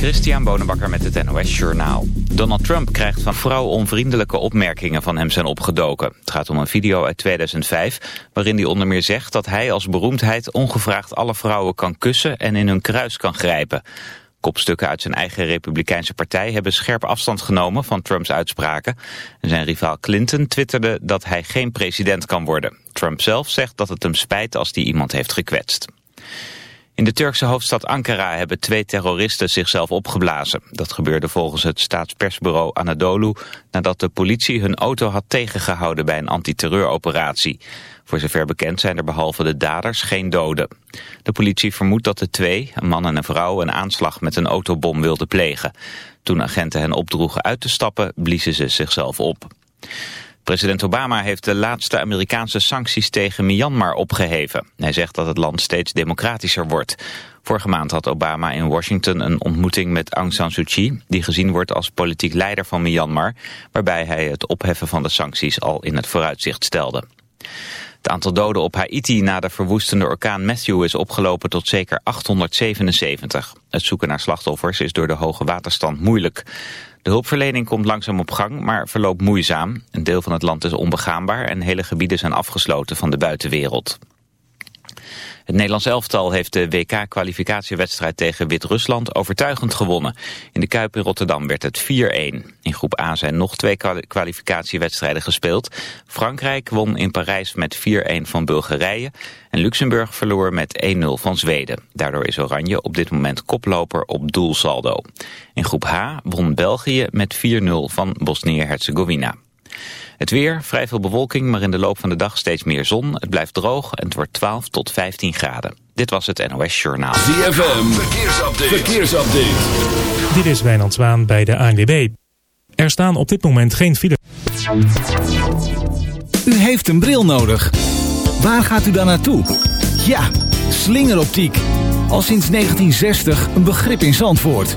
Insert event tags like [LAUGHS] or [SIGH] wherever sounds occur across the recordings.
Christian Bonenbakker met het NOS Journaal. Donald Trump krijgt van vrouw-onvriendelijke opmerkingen van hem zijn opgedoken. Het gaat om een video uit 2005 waarin hij onder meer zegt dat hij als beroemdheid ongevraagd alle vrouwen kan kussen en in hun kruis kan grijpen. Kopstukken uit zijn eigen republikeinse partij hebben scherp afstand genomen van Trumps uitspraken. En zijn rivaal Clinton twitterde dat hij geen president kan worden. Trump zelf zegt dat het hem spijt als hij iemand heeft gekwetst. In de Turkse hoofdstad Ankara hebben twee terroristen zichzelf opgeblazen. Dat gebeurde volgens het staatspersbureau Anadolu nadat de politie hun auto had tegengehouden bij een antiterreuroperatie. Voor zover bekend zijn er behalve de daders geen doden. De politie vermoedt dat de twee, een man en een vrouw, een aanslag met een autobom wilden plegen. Toen agenten hen opdroegen uit te stappen, bliezen ze zichzelf op. President Obama heeft de laatste Amerikaanse sancties tegen Myanmar opgeheven. Hij zegt dat het land steeds democratischer wordt. Vorige maand had Obama in Washington een ontmoeting met Aung San Suu Kyi... die gezien wordt als politiek leider van Myanmar... waarbij hij het opheffen van de sancties al in het vooruitzicht stelde. Het aantal doden op Haiti na de verwoestende orkaan Matthew is opgelopen tot zeker 877. Het zoeken naar slachtoffers is door de hoge waterstand moeilijk. De hulpverlening komt langzaam op gang, maar verloopt moeizaam. Een deel van het land is onbegaanbaar en hele gebieden zijn afgesloten van de buitenwereld. Het Nederlands elftal heeft de WK-kwalificatiewedstrijd tegen Wit-Rusland overtuigend gewonnen. In de Kuip in Rotterdam werd het 4-1. In groep A zijn nog twee kwalificatiewedstrijden gespeeld. Frankrijk won in Parijs met 4-1 van Bulgarije. En Luxemburg verloor met 1-0 van Zweden. Daardoor is Oranje op dit moment koploper op doelsaldo. In groep H won België met 4-0 van Bosnië-Herzegovina. Het weer, vrij veel bewolking, maar in de loop van de dag steeds meer zon. Het blijft droog en het wordt 12 tot 15 graden. Dit was het NOS Journaal. ZFM, verkeersupdate. verkeersupdate. Dit is Wijnand Zwaan bij de ANWB. Er staan op dit moment geen files. U heeft een bril nodig. Waar gaat u dan naartoe? Ja, slingeroptiek. Al sinds 1960 een begrip in Zandvoort.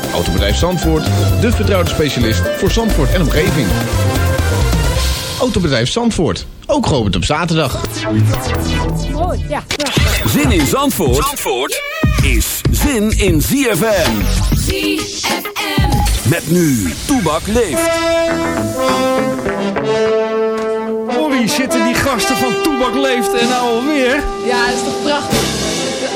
Autobedrijf Zandvoort, de vertrouwde specialist voor Zandvoort en omgeving. Autobedrijf Zandvoort, ook geopend op zaterdag. Zin in Zandvoort, Zandvoort is zin in ZFM. ZFM. Met nu, Toebak leeft. Olly, zitten die gasten van Toebak leeft en nou alweer? Ja, is toch prachtig.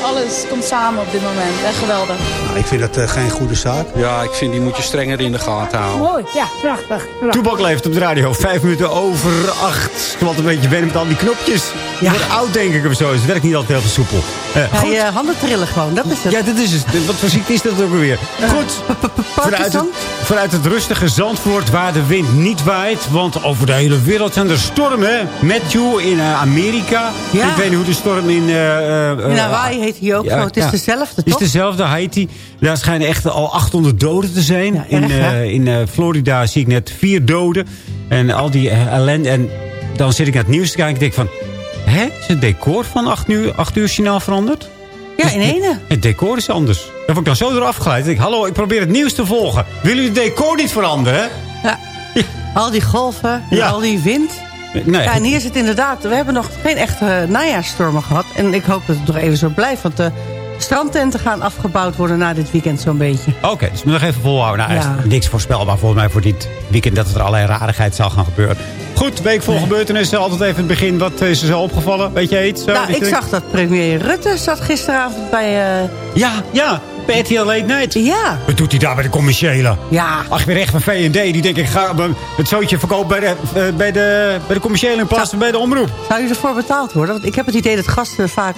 Alles komt samen op dit moment. Echt geweldig. Nou, ik vind dat uh, geen goede zaak. Ja, ik vind die moet je strenger in de gaten houden. Mooi, ja, prachtig. prachtig. Toebak leeft op de radio. Vijf minuten over acht. Ik wat een beetje wennen met al die knopjes. Je wordt oud, denk ik, of zo. Het werkt niet altijd heel soepel. Uh, ja, je handen trillen gewoon, dat is het. Ja, dat is het. Wat voor ziekte is dat ook alweer? Goed, vanuit het, vanuit het rustige Zandvoort waar de wind niet waait. Want over de hele wereld zijn er stormen. Matthew in uh, Amerika. Ja. Ik weet niet hoe de storm in... in Hawaii heet ook ja, zo. Het is ja. dezelfde, toch? Het is dezelfde, Haiti. Daar schijnen echt al 800 doden te zijn. Ja, in uh, in uh, Florida zie ik net vier doden. En al die ellende. En dan zit ik naar het nieuws te kijken en denk van... Hè? Is het decor van 8 uur, 8 uur veranderd? Ja, in ene. Het, decor is anders. Daar word ik dan zo eraf geleid. Ik denk, hallo, ik probeer het nieuws te volgen. Willen jullie het decor niet veranderen? Ja. Al die golven, al die wind. Nee, ja, en hier zit inderdaad... We hebben nog geen echte najaarstormen gehad. En ik hoop dat het nog even zo blijft. Want de strandtenten gaan afgebouwd worden na dit weekend zo'n beetje. Oké, dus we nog even volhouden. Nou, Ja. is niks voorspelbaar volgens mij voor dit weekend... dat er allerlei rarigheid zal gaan gebeuren. Goed, week vol gebeurtenissen. Altijd even in het begin. Wat is er zo opgevallen? Weet jij iets? Zo, nou, ik je zag dat premier Rutte zat gisteravond bij... eh, Ja, ja. RTL Late Night. Ja. Wat doet hij daar bij de commerciële? Ja. Ach, weer echt van V&D. Die denk ik, ga eh, het zootje verkopen bij de, eh, bij de, bij de commerciële in plaats van bij de omroep. Zou je ervoor betaald worden? Want ik heb het idee dat gasten vaak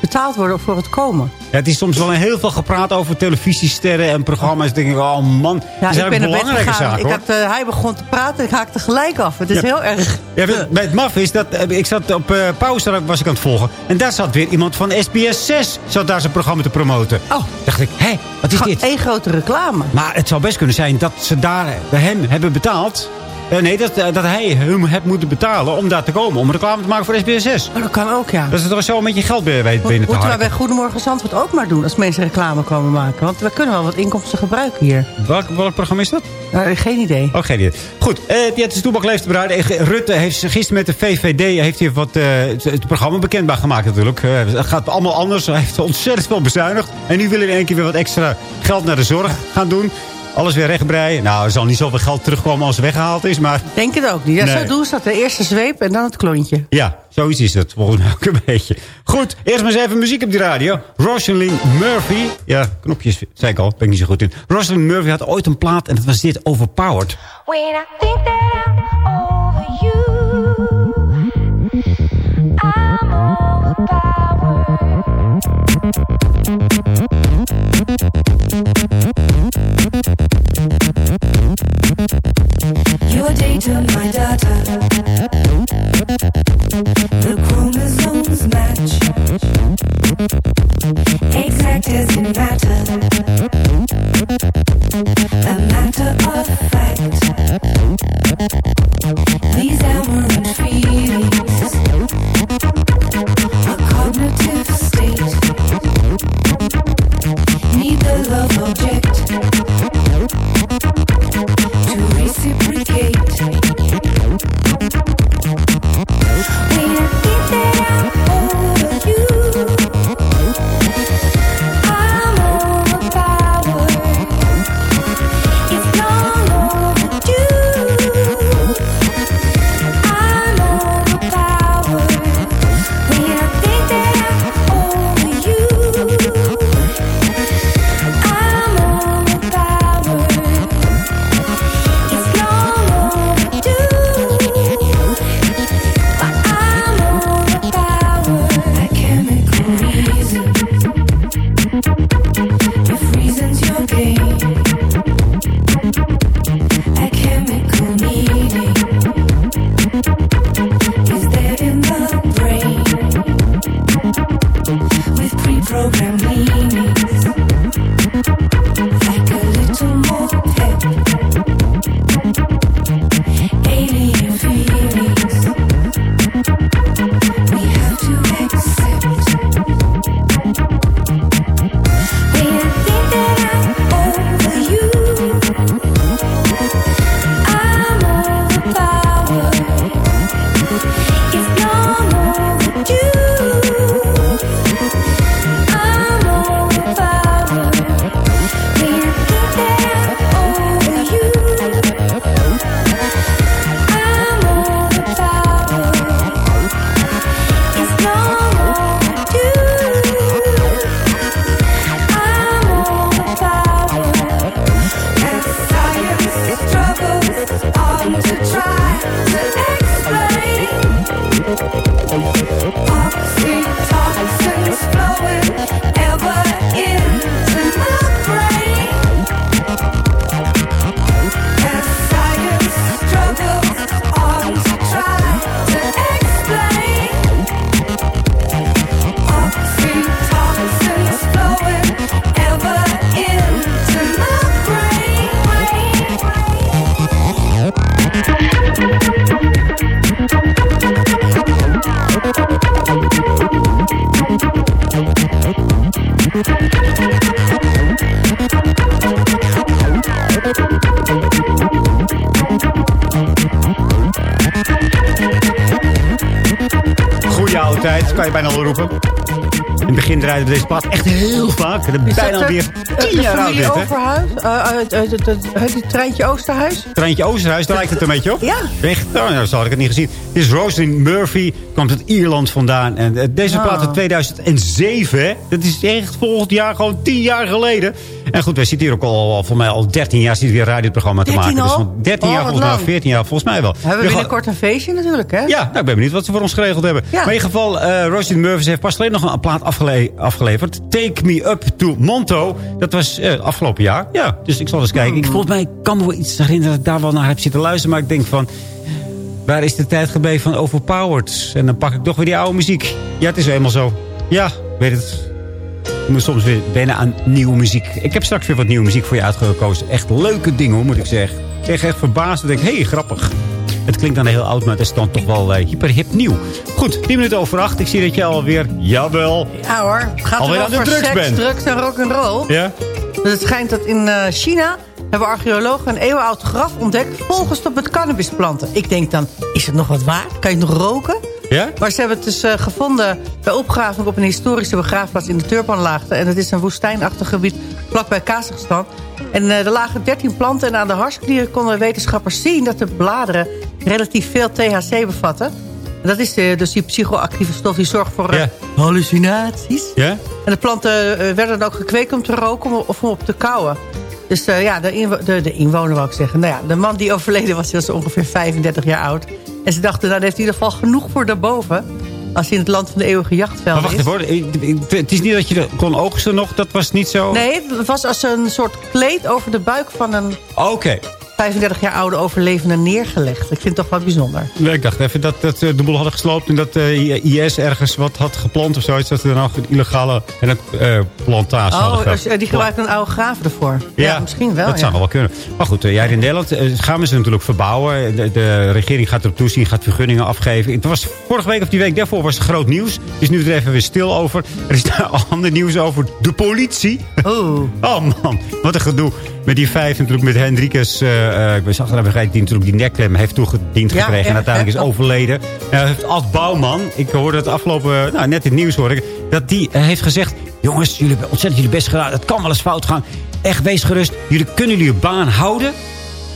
betaald worden voor het komen. Ja, het is soms wel heel veel gepraat over televisiesterren en programma's. Denk ik, oh man, Ja, dat zijn belangrijke zaken Ik had, eh, hij begon te praten, ik haakte gelijk af. Het is Ja. heel erg... Ja, bij het maf is dat eh, ik zat op eh, pauze was ik aan het volgen. En daar zat weer iemand van SBS 6 zat daar zijn programma te promoten. Oh. Dacht ik, hé, wat is dit? één grote reclame. Maar het zou best kunnen zijn dat ze daar bij hem hebben betaald. Eh, nee, dat, eh, dat hij hem heeft moeten betalen om daar te komen. Om reclame te maken voor SBS 6. Oh, dat kan ook, ja. Dat is toch zo met je geld binnen binnen te Moeten wij harken. bij Goedemorgen Zandvoort ook maar doen... als mensen reclame komen maken? Want we kunnen wel wat inkomsten gebruiken hier. Welk, welk programma is dat? Nou, geen idee. Oh, geen idee. Goed, eh ja, het is Toebak leeft. Eh, Rutte heeft gisteren met de VVD heeft hij wat, eh, het, programma bekendbaar gemaakt natuurlijk. Eh, het gaat allemaal anders. Hij heeft ontzettend veel bezuinigd. En nu wil hij in één keer weer wat extra geld naar de zorg gaan doen. Alles weer rechtbreien. Nou, er zal niet zoveel geld terugkomen als weggehaald is. Maar Denk het ook niet. Ja, Nee. Zo doen ze dat. De eerste zweep en dan het klontje. ja, zoiets is het. Volgens mij ook een beetje. Goed, eerst maar eens even muziek op die radio. Rosalind Murphy. Ja, knopjes, zei ik al. Ben ik niet zo goed in. Rosalind Murphy had ooit een plaat en dat was dit Overpowered. When I think that I'm over you, data, my data. The chromosomes match. Exact in matter. A matter of fact. Kan je bijna wel roepen. het begin draaiden we deze plaat echt heel vaak. En Is bijna dat, weer eh, tien jaar oud dit? Overhuis? Uit- uit het treintje Oosterhuis? Treintje Oosterhuis, daar lijkt het een beetje op. Ja. Echt? Oh, nou, zo had ik het niet gezien. Dit is Rosalind Murphy, komt uit Ierland vandaan. En eh, deze Oh. plaat uit 2007, hè. Dat is echt volgend jaar gewoon tien jaar geleden. En goed, wij zitten hier ook al, al voor mij al 13 jaar zitten we weer een radioprogramma te 13 maken. Dus al? van 13 Oh, jaar, volgens mij, lang. 14 jaar, volgens mij wel. We hebben binnenkort een feestje natuurlijk, hè? ja, nou, ik ben benieuwd wat ze voor ons geregeld hebben. Ja. Maar in ieder geval, eh Rosalind Murphy heeft pas alleen nog een plaat afgele- afgeleverd. Take Me Up to Monto. Dat was eh, afgelopen jaar. Ja, dus ik zal eens kijken. Ik, volgens mij kan me wel iets herinneren dat ik daar wel naar heb zitten luisteren. Maar ik denk van, waar is de tijd gebleven van Overpowered? En dan pak ik toch weer die oude muziek. Ja, het is helemaal zo. Ja, weet het. Moet soms weer wennen aan nieuwe muziek. Ik heb straks weer wat nieuwe muziek voor je uitgekozen. Echt leuke dingen, hoor, moet ik zeggen. Ik zeg echt verbaasd. Ik denk, hé, hey, grappig. Het klinkt dan heel oud, maar het is dan toch wel eh, hyper hip nieuw. Goed, 10 minuten over 8. Ik zie dat je alweer, jawel. Ja hoor, het gaat Alweer er aan de drugs seks, bent. drugs en rock'n'roll. Ja? Dus het schijnt dat in eh, China hebben archeologen een eeuwenoud graf ontdekt... volgestopt met cannabisplanten. Ik denk dan, is het nog wat waard? Kan je het nog roken? Ja? Maar ze hebben het dus eh, gevonden bij opgraving op een historische begraafplaats in de Turpanlaagte. En het is een woestijnachtig gebied vlakbij Kazachstan. En eh, er lagen 13 planten en aan de harsklieren konden wetenschappers zien... dat de bladeren relatief veel THC bevatten. En dat is de, dus die psychoactieve stof die zorgt voor eh, Ja. hallucinaties. Ja? En de planten eh, werden dan ook gekweekt om te roken of om op te kauwen. Dus eh, ja, de, inwo- de, de inwoner wou ik zeggen. Nou ja, de man die overleden was, was ongeveer 35 jaar oud. En ze dachten, nou, dat heeft in ieder geval genoeg voor daarboven. Als hij in het land van de eeuwige Maar jachtvelden wacht is. even Het is niet dat je kon oogsten nog. Dat was niet zo... Nee, het was als een soort kleed over de buik van een Oké. 35 jaar oude overlevende neergelegd. Ik vind het toch wel bijzonder. Nee, ik dacht even dat, dat ze de boel hadden gesloopt... en dat eh, IS ergens wat had geplant of zoiets. Dat er dan nog een illegale eh, plantage hadden Oh, als- eh, die gebruiken een oude graaf ervoor. Ja, misschien wel. Dat ja. zou wel kunnen. Maar goed, eh, ja, in Nederland eh, gaan we ze natuurlijk verbouwen. De, de regering gaat erop toezien, gaat vergunningen afgeven. Het was vorige week of die week daarvoor was het groot nieuws. Dus nu er even weer stil over. Er is daar [LAUGHS] ander nieuws over de politie. Oh. [LAUGHS] Oh man, wat een gedoe. Met die vijf natuurlijk, met Hendrikus. eh eh, ik ben achteraf begrepen, die natuurlijk die nekklem heeft toegediend Ja, gekregen. en uiteindelijk ja. is overleden. Nou, heeft Ad Bouwman, ik hoorde het afgelopen, nou net in het nieuws hoor ik. Dat die eh, heeft gezegd, jongens, jullie hebben ontzettend jullie best gedaan. Het kan wel eens fout gaan. Echt, wees gerust. Jullie kunnen jullie baan houden.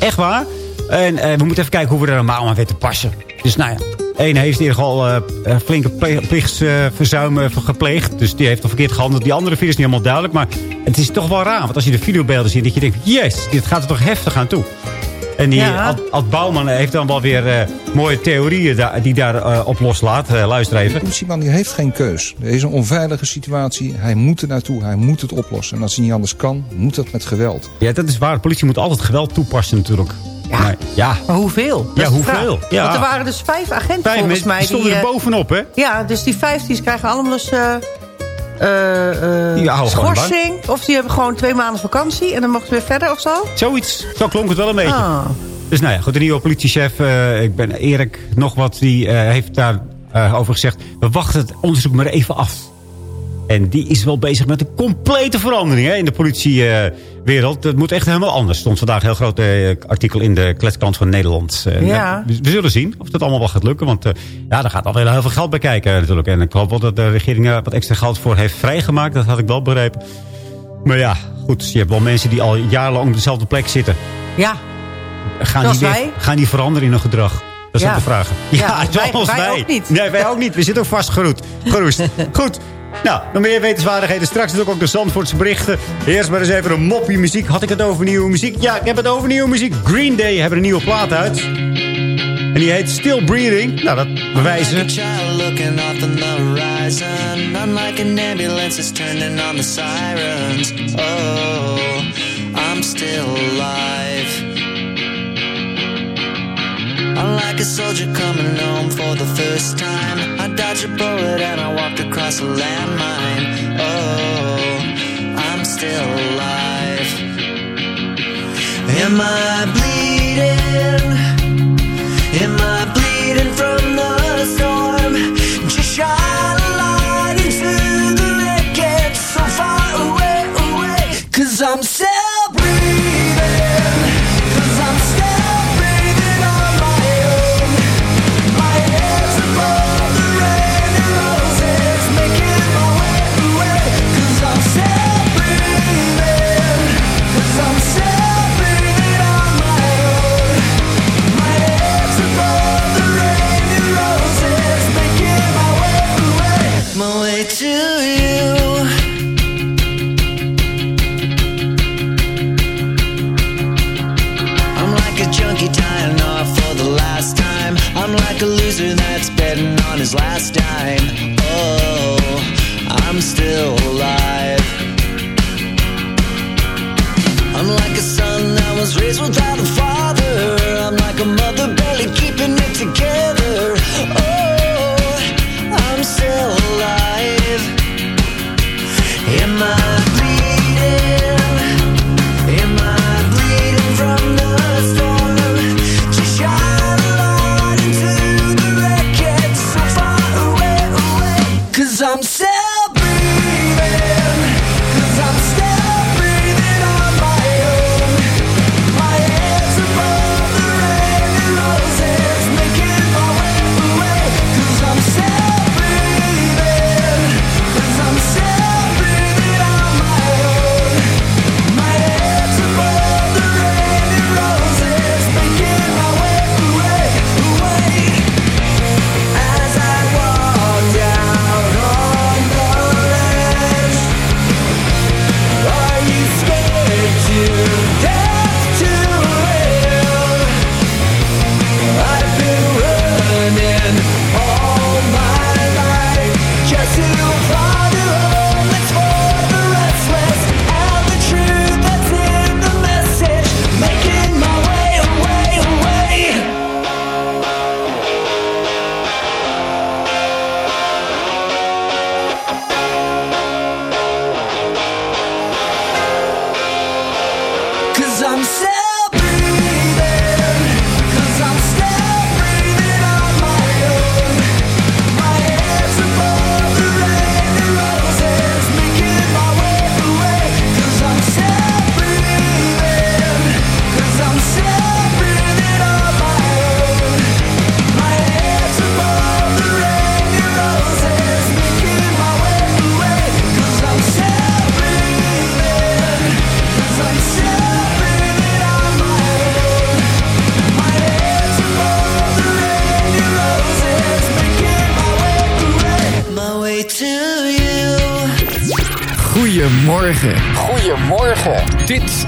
Echt waar. En eh, we moeten even kijken hoe we er normaal aan weten te passen. Dus nou ja, Eén heeft in ieder geval eh, eh, flinke plichtsverzuim eh, gepleegd. Dus die heeft al verkeerd gehandeld. Die andere vier is niet helemaal duidelijk. Maar het is toch wel raar. Want als je de videobeelden ziet, dat je denkt... Yes, dit gaat er toch heftig aan toe. En die Ja. Ad, Ad Bouwman heeft dan wel weer eh, mooie theorieën die daar eh, op loslaat. Eh, luister even. De politieman die heeft geen keus. Er is een onveilige situatie. Hij moet er naartoe. Hij moet het oplossen. En als hij niet anders kan, moet dat met geweld. Ja, dat is waar. De politie moet altijd geweld toepassen natuurlijk. Ja. ja. Maar hoeveel? Dat Ja, hoeveel? Ja. Want er waren dus vijf agenten Vijf volgens mij. die stonden die, er eh, bovenop, hè? Ja, dus die vijf die krijgen allemaal dus... eh eh, eh, gewoon schorsing. Of die hebben gewoon twee maanden vakantie. En dan mogen ze weer verder of zo. Zoiets. Zo klonk het wel een beetje. Ah. Dus nou ja, goed, de nieuwe politiechef, ik ben Erik nog wat, die heeft daar eh, over gezegd... we wachten het onderzoek maar even af. En die is wel bezig met een complete verandering hè, in de politiewereld. dat moet echt helemaal anders. Er stond vandaag een heel groot eh, artikel in de kletskant van Nederland. Eh, Ja. we, we zullen zien of dat allemaal wel gaat lukken. Want eh, ja, daar gaat alweer heel veel geld bij kijken natuurlijk. En ik hoop wel dat de regering er wat extra geld voor heeft vrijgemaakt. Dat had ik wel begrepen. Maar ja, goed. Je hebt wel mensen die al jarenlang op dezelfde plek zitten. Ja. Gaan Zoals die, weer- gaan die veranderen in hun gedrag? Dat is Ja. ook de vraag. [LAUGHS] Ja, wij- zoals wij ook niet. Nee, wij ook niet. We zitten ook vastgeroest. Geroest. [LAUGHS] Goed. Nou, nog meer wetenswaardigheden. Straks natuurlijk ook de Zandvoortse berichten. Eerst maar eens even een moppie muziek. Had ik het over nieuwe muziek? Ja, ik heb het over nieuwe muziek. Green Day hebben een nieuwe plaat uit. En die heet Still Breathing. Nou, dat bewijzen. Like the horizon. Unlike an ambulance that's turning on the sirens. Oh, I'm still alive. Unlike a soldier coming home for the first time. I dodged a bullet and I walked across a landmine. Oh, I'm still alive. Am I bleeding?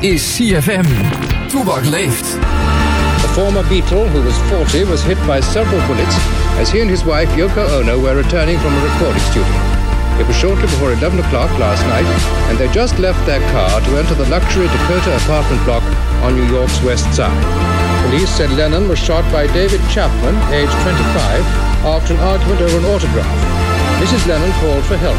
Is CFM. Toebak leeft. A former Beatle who was 40 was hit by several bullets as he and his wife Yoko Ono were returning from a recording studio. It was shortly before 11 o'clock last night, and they just left their car to enter the luxury Dakota apartment block on New York's west side. Police said Lennon was shot by David Chapman, aged 25, after an argument over an autograph. Mrs. Lennon called for help.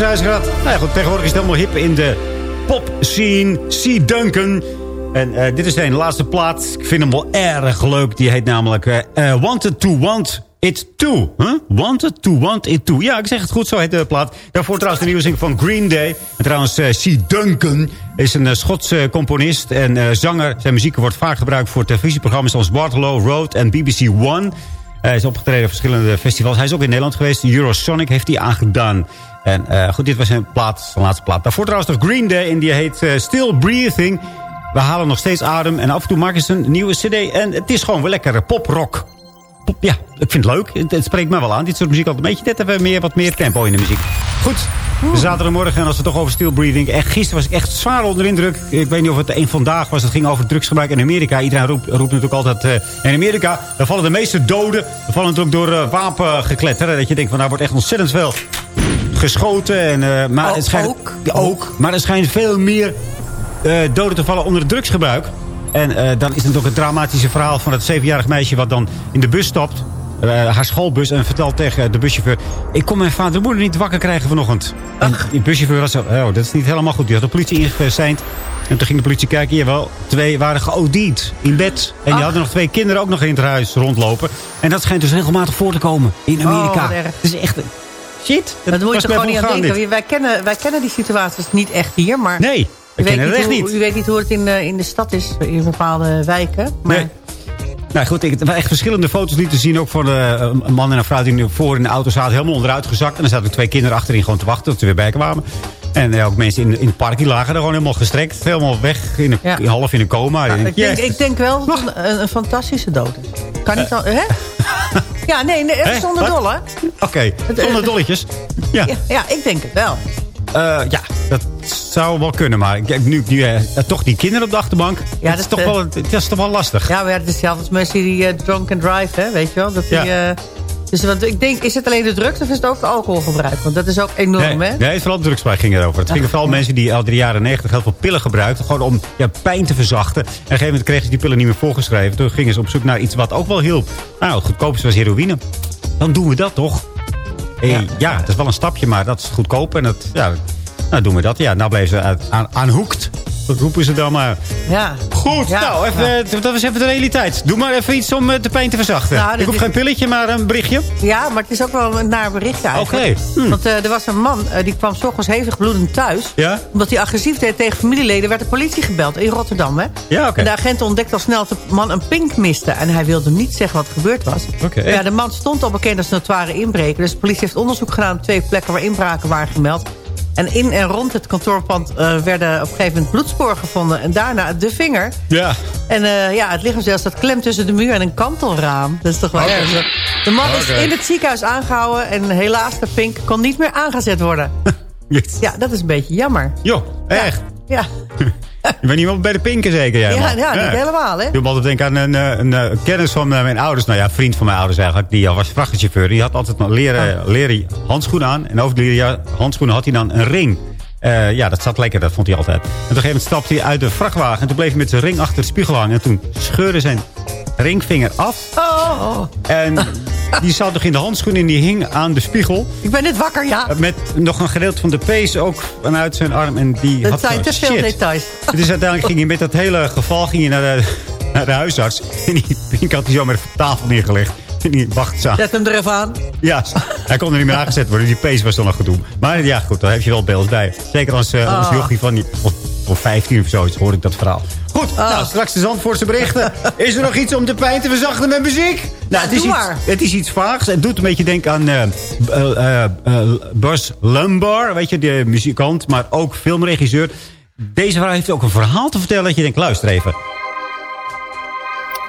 zijn. Nou ja, goed, tegenwoordig is het helemaal hip in de pop scene. C. Duncan. En eh, dit is zijn laatste plaat. Ik vind hem wel erg leuk. Die heet namelijk uh, Wanted to Want It To. Huh? Wanted to Want It To. Ja, ik zeg het goed, zo heet de plaat. Daarvoor trouwens de nieuwe zing van Green Day. En trouwens, uh, C. Duncan is een Schotse componist en zanger. Zijn muziek wordt vaak gebruikt voor televisieprogramma's als Waterloo Road en BBC One... Hij is opgetreden op verschillende festivals. Hij is ook in Nederland geweest. Eurosonic heeft hij aangedaan. En uh, goed, dit was zijn, plaat, zijn laatste plaat. Daarvoor trouwens nog Green Day en die heet uh, Still Breathing. We halen nog steeds adem en af en toe maken ze een nieuwe cd. En het is gewoon wel lekkere poprock. Pop, ja, ik vind het leuk. Het, het, spreekt me wel aan. Dit soort muziek altijd een beetje net even meer, wat meer tempo in de muziek. Goed, zaterdagmorgen en als we het toch over still breathing. Echt, gisteren was ik echt zwaar onder indruk. Ik weet niet of het een vandaag was. Het ging over drugsgebruik in Amerika. Iedereen roept, roept natuurlijk altijd uh, in Amerika. Daar vallen de meeste doden. Daar vallen natuurlijk door uh, wapengekletter. Dat je denkt van daar wordt echt ontzettend veel geschoten. En, uh, maar Oh, het schijnt, ook? ook. Maar er schijnt veel meer uh, doden te vallen onder het drugsgebruik. En uh, dan is het ook het dramatische verhaal van het zevenjarig meisje... wat dan in de bus stapt, haar schoolbus... en vertelt tegen de buschauffeur... ik kon mijn vader en moeder niet wakker krijgen vanochtend. En die buschauffeur was zo... oh, dat is niet helemaal goed. Die had de politie ingezeind. En toen ging de politie kijken. Jawel, twee waren geodiend in bed. En die Ach. hadden nog twee kinderen ook nog in het huis rondlopen. En dat schijnt dus regelmatig voor te komen in Amerika. Oh, wat erg. Het is echt... Shit. Dat moet je gewoon niet aan denken. dit. Wij kennen, wij kennen die situaties niet echt hier. Maar Nee, we kennen het niet echt hoe, niet. u weet niet hoe het in de, in de stad is. In bepaalde wijken. Maar Nee. Nou goed, ik, er waren echt verschillende foto's lieten zien. Ook de, eh, een man en een vrouw die nu voor in de auto zaten. Helemaal onderuit gezakt. En er zaten twee kinderen achterin gewoon te wachten tot ze weer bij kwamen. En eh, ook mensen in, in het park die lagen er gewoon helemaal gestrekt. Helemaal weg, in een, Ja. half in een coma. Ja, En ik, denk, ik denk wel dat een, een fantastische dood is. Kan niet al, hè? [LAUGHS] Ja, nee, nee zonder Wat? dolle. Oké, zonder dolletjes. Ja. Ja, ik denk het wel. Eh, ja, dat zou wel kunnen. Maar ik nu, nu eh, toch die kinderen op de achterbank. Ja, dat, is toch eh, wel, dat is toch wel lastig. Ja, maar ja, het is zelfs als mensen die drunk and drive, hè, weet je wel. Dat die, Ja. Dus want ik denk, is het alleen de drugs of is het ook het alcoholgebruik? Want dat is ook enorm, Nee, hè? nee, vooral drugsgebruik ging erover. Het gingen vooral mensen die al de jaren 90 heel veel pillen gebruikten. Gewoon om ja, pijn te verzachten. En op een gegeven moment kregen ze die pillen niet meer voorgeschreven. Toen gingen ze op zoek naar iets wat ook wel hielp. Nou, het goedkoopste was heroïne. Dan doen we dat toch? Eh, ja. ja, het is wel een stapje, maar dat is goedkoop. En dat, ja, nou doen we dat. Ja, nou bleven ze aan, aanhoekt. Dat roepen ze dan maar. Ja. Goed, Ja, nou, even, ja. eh, dat was even de realiteit. Doe maar even iets om eh, de pijn te verzachten. Nou, Ik hoef geen pilletje, maar een berichtje. Ja, maar het is ook wel een naar bericht eigenlijk. Oké. Hm. Want eh, er was een man, eh, die kwam s ochtends hevig bloedend thuis. Ja? Omdat hij agressief deed tegen familieleden, werd de politie gebeld in Rotterdam. Hè? Ja, oké. En de agent ontdekte al snel dat de man een pink miste. En hij wilde niet zeggen wat er gebeurd was. Oké. Ja, de man stond al bekend als notoire inbreker. Dus de politie heeft onderzoek gedaan op twee plekken waar inbraken waren gemeld. En in en rond het kantoorpand eh, werden op een gegeven moment bloedsporen gevonden. En daarna de vinger. Ja. En eh, ja, het lichaam zelfs staat klem tussen de muur en een kantelraam. Dat is toch wel... Erg. De man is in het ziekenhuis aangehouden. En helaas, de pink kon niet meer aangezet worden. [LAUGHS] Yes. Ja, dat is een beetje jammer. Jo, echt. Ja, [LAUGHS] bent niet wel bij de pinken zeker, jij ja, man? ja niet helemaal, hè? Ik moet altijd denken aan een, eh, een, eh, kennis van eh, mijn ouders. Nou ja, een vriend van mijn ouders eigenlijk. Die was vrachtwagenchauffeur. Die had altijd een leren, leren handschoenen aan. En over die leren handschoenen had hij dan een ring. Ja, dat zat lekker. Dat vond hij altijd. En op een gegeven moment stapte hij uit de vrachtwagen. En toen bleef hij met zijn ring achter de spiegel hangen. En toen scheurde zijn ringvinger af. Oh, En die zat nog in de handschoen en die hing aan de spiegel. ik ben net wakker, ja. Met nog een gedeelte van de pees ook vanuit zijn arm. En die Dat had zijn te veel details. Dus uiteindelijk ging hij met dat hele geval ging hij naar, de, naar de huisarts. En die pink had hij zo met op tafel neergelegd. Die wachtzaal. Zet hem er even aan. Ja, hij kon er niet meer aangezet worden. Die pees was dan nog gedoe. Maar ja, goed, daar heb je wel beeld bij. Zeker als, eh als Ah. jochie van die, of, of 15 of zoiets hoor ik dat verhaal. Goed, Ah. nou, straks de Zandvoortse berichten. [LAUGHS] Is er nog iets om de pijn te verzachten met muziek? Nou, het is, doe iets, het is iets vaags. Het doet een beetje denken aan eh eh, eh, eh, Buzz Lumbar. Weet je, de muzikant, maar ook filmregisseur. Deze vrouw heeft ook een verhaal te vertellen. Dat je denkt, luister even.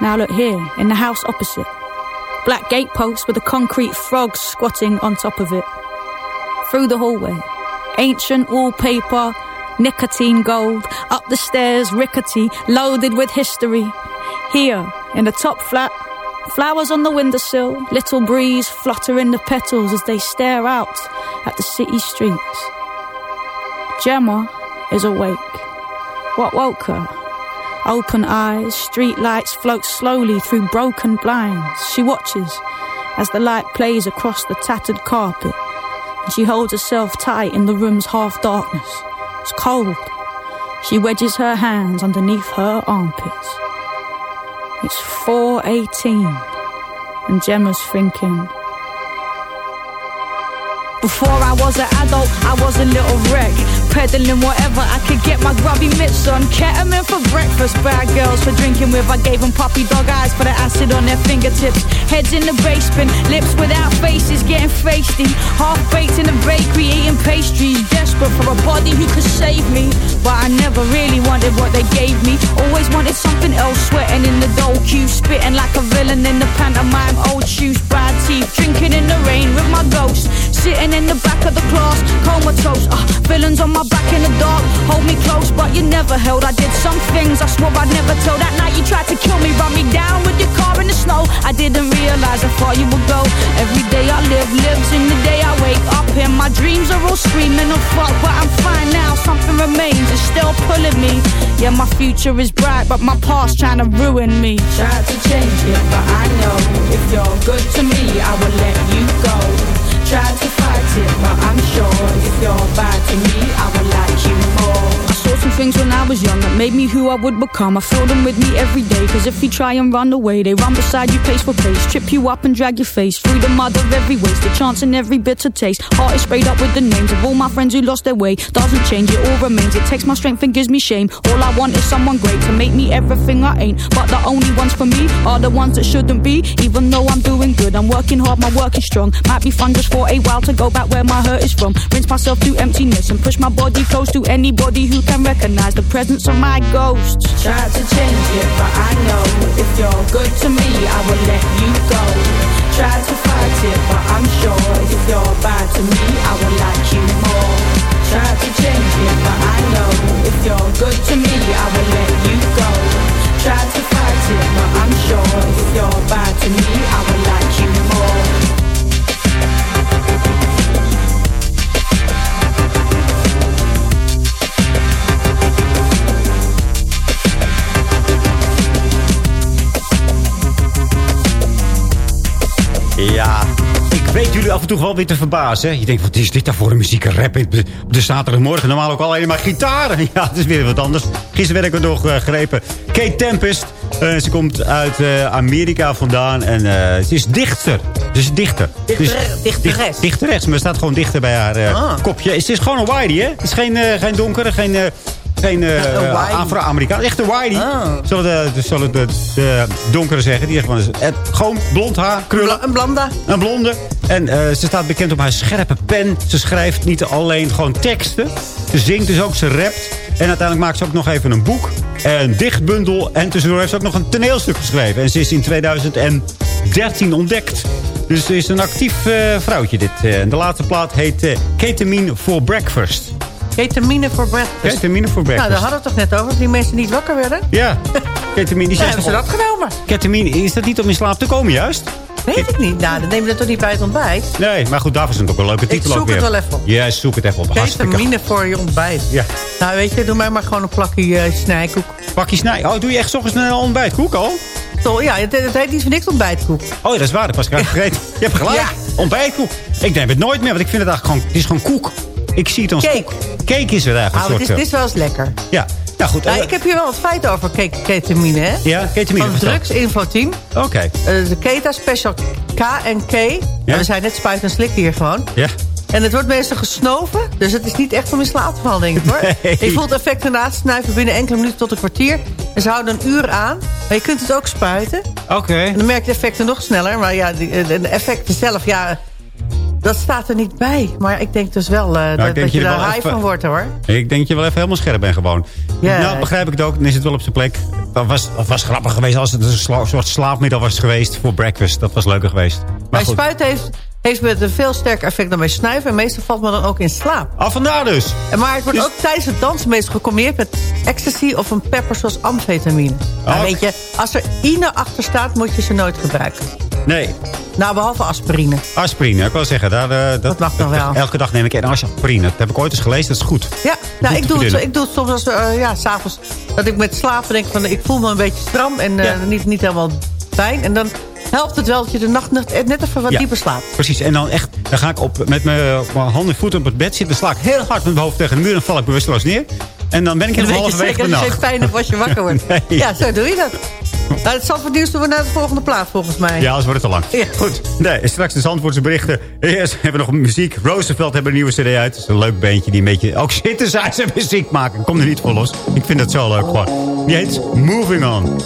Now look here, in the house opposite. Black gatepost with a concrete frog squatting on top of it. Through the hallway. Ancient wallpaper, nicotine gold. Up the stairs, rickety, loaded with history. Here, in the top flat, flowers on the windowsill. Little breeze fluttering the petals as they stare out at the city streets. Gemma is awake. What woke her? Open eyes, street lights float slowly through broken blinds. She watches as the light plays across the tattered carpet, and she holds herself tight in the room's half darkness. It's cold. She wedges her hands underneath her armpits. It's 4:18, and Gemma's thinking. Before I was an adult, I was a little wreck. Peddling whatever I could get my grubby mitts on. Ketamine for breakfast, bad girls for drinking with. I gave them puppy dog eyes for the acid on their fingertips. Heads in the basement, lips without faces, getting feisty. Half baked in the bakery, eating pastries. Desperate for a body who could save me. But I never really wanted what they gave me. Always wanted something else, sweating in the dough queue. Spitting like a villain in the pantomime. Old shoes, bad teeth. Drinking in the rain with my ghost. Sitting in the back of the class, comatose. Uh, villains on my back in the dark. Hold me close, but you never held. I did some things I swore I'd never tell. That night you tried to kill me, run me down with your car in the snow. I didn't realize how far you would go. Every day I live lives in the day I wake up. And my dreams are all screaming of fuck, but I'm fine now. Something remains, it's still pulling me. Yeah, my future is bright, but my past trying to ruin me. Tried to change it, but I know if you're good to me, I will let you go. Tried to fight it, but I'm sure if you're bad to me, I will like you things when I was young that made me who I would become. I feel them with me every day, cause if you try and run away, they run beside you pace for pace. Trip you up and drag your face through the mud of every waste. The chance and every bitter taste. Heart is sprayed up with the names of all my friends who lost their way. Doesn't change, it all remains. It takes my strength and gives me shame. All I want is someone great to make me everything I ain't. But the only ones for me are the ones that shouldn't be. Even though I'm doing good, I'm working hard, my work is strong. Might be fun just for a while to go back where my hurt is from. Rinse myself through emptiness and push my body close to anybody who can recognize the presence of my ghost. Tried to change it, but I know if you're good to me, I will let you go. Tried to fight it, but I'm sure if you're bad to me, I will like you more. Tried to change it, but I know if you're good to me, I will let you go. Tried to fight it, but I'm sure if you're bad to me, I will Ja, ik weet jullie af en toe wel weer te verbazen. hè. Je denkt, wat is dit nou voor een muziek rap op de- zaterdagmorgen? Normaal ook alleen maar gitaren. [LAUGHS] Ja, het is weer wat anders. Gisteren werd ik er nog eh, gegrepen. Kate Tempest. eh, ze komt uit eh, Amerika vandaan. En eh, ze is dichter. Ze is dichter. Dichter- Dus- dichteres. dicht- Dichteres, maar staat gewoon dichter bij haar eh, Ah. kopje. Het is gewoon een whitey, hè? Het is geen, eh, geen donkere, geen... geen eh, [LAUGHS] whitey. Afro-Amerikaan. Echt een whitey. Ah. Zullen, de, de, zullen de, de donkere zeggen. Die gewoon, gewoon blond haar, krullen. Een blanda. Een blonde. En eh, ze staat bekend om haar scherpe pen. Ze schrijft niet alleen gewoon teksten. Ze zingt dus ook, ze rapt. En uiteindelijk maakt ze ook nog even een boek. Een dichtbundel. En tussendoor heeft ze ook nog een toneelstuk geschreven. En ze is in 2013 ontdekt. Dus ze is een actief eh, vrouwtje dit. En de laatste plaat heet Ketamine for Breakfast. Ketamine voor breakfast. Ketamine Nou, breakfast. daar hadden we het toch net over. Die mensen niet wakker werden. Ja, ketamine. Die Ja, hebben ze dat genomen? Ketamine, is dat niet om in slaap te komen juist? Weet ik niet. Nou, dan nemen we dat toch niet bij het ontbijt? Nee, maar goed, daarvoor is het ook een leuke titel zoek ook weer. het wel even op. Ja, zoek het even op. Ketamine voor je ontbijt. Ja. Nou, weet je, doe mij maar gewoon een plakje eh, snijkoek. Pakje snij. Oh, doe je echt 's ochtends een ontbijtkoek al? Toch, ja, het, het heet niet voor niks ontbijtkoek. Oh, dat is waar. Dat was ik vergeten. Je hebt gelijk. Ja. Ontbijtkoek. Ik neem het nooit meer, want ik vind het eigenlijk gewoon... Het is gewoon koek. Ik zie het als Cake. Cake is het eigenlijk. Een het is, het wel eens lekker. Ja. Nou goed. Nou, eh, ik heb hier wel wat feiten over ke- ketamine, hè? Ja, ketamine. Van het vertel. drugsinfoteam. Oké. Eh, de Keta Special K en K. Ja? We zijn net spuiten en slikken hier gewoon. Ja. En het wordt meestal gesnoven. Dus het is niet echt om in slaap te vallen, denk ik hoor. Nee. Je voelt effecten na het snuiven binnen enkele minuten tot een kwartier. En ze houden een uur aan. Maar je kunt het ook spuiten. Oké. En dan merk je de effecten nog sneller. Maar ja, eh, de effecten zelf, ja... Dat staat er niet bij. Maar ik denk dus wel eh, ik dat, je je daar high even- van wordt hoor. Ik denk dat je wel even helemaal scherp bent gewoon. Ja. Nou, begrijp ik het ook. Dan is het wel op zijn plek. Dat was, dat was grappig geweest als het een sla- soort slaapmiddel was geweest voor breakfast. Dat was leuker geweest. Maar goed. spuiten heeft, heeft met een veel sterker effect dan bij snuiven. En meestal valt men dan ook in slaap. Ah, vandaar dus. En Maar het wordt Dus- ook tijdens het dansen meestal gecombineerd met ecstasy of een pepper zoals amfetamine. Maar Oh. weet je, als er ine achter staat, moet je ze nooit gebruiken. Nee, Nou, behalve aspirine. aspirine. Ik wil zeggen, daar, eh, dat, mag nog wel. Elke dag neem ik een aspirine. Dat heb ik ooit eens gelezen, dat is goed. Ja, nou, ik doe, het, ik doe het soms als, eh, ja, s'avonds dat ik met slapen denk van ik voel me een beetje stram en Ja. niet, niet helemaal fijn. En dan helpt het wel dat je de nacht net, net even wat Ja. dieper slaapt. Precies, en dan echt, dan ga ik op, met mijn handen en voeten op het bed zitten. Dan sla ik heel hard met mijn hoofd tegen de muur en val ik bewusteloos neer. En dan ben ik En in je halve week zeker dat vannacht. pijn als je wakker wordt. [LAUGHS] Nee. Ja, zo doe je dat. Nou, het Zandvoort nieuws doen we naar de volgende plaat volgens mij. Ja, anders wordt het te lang. Ja. Goed, nee, straks de Zandvoortse berichten. Eerst hebben we nog muziek. Roosevelt hebben een nieuwe cd uit. Het is een leuk bandje die een beetje ook synthesizer muziek maken. Kom er niet voor los. Ik vind het zo leuk gewoon. Die heet Moving On.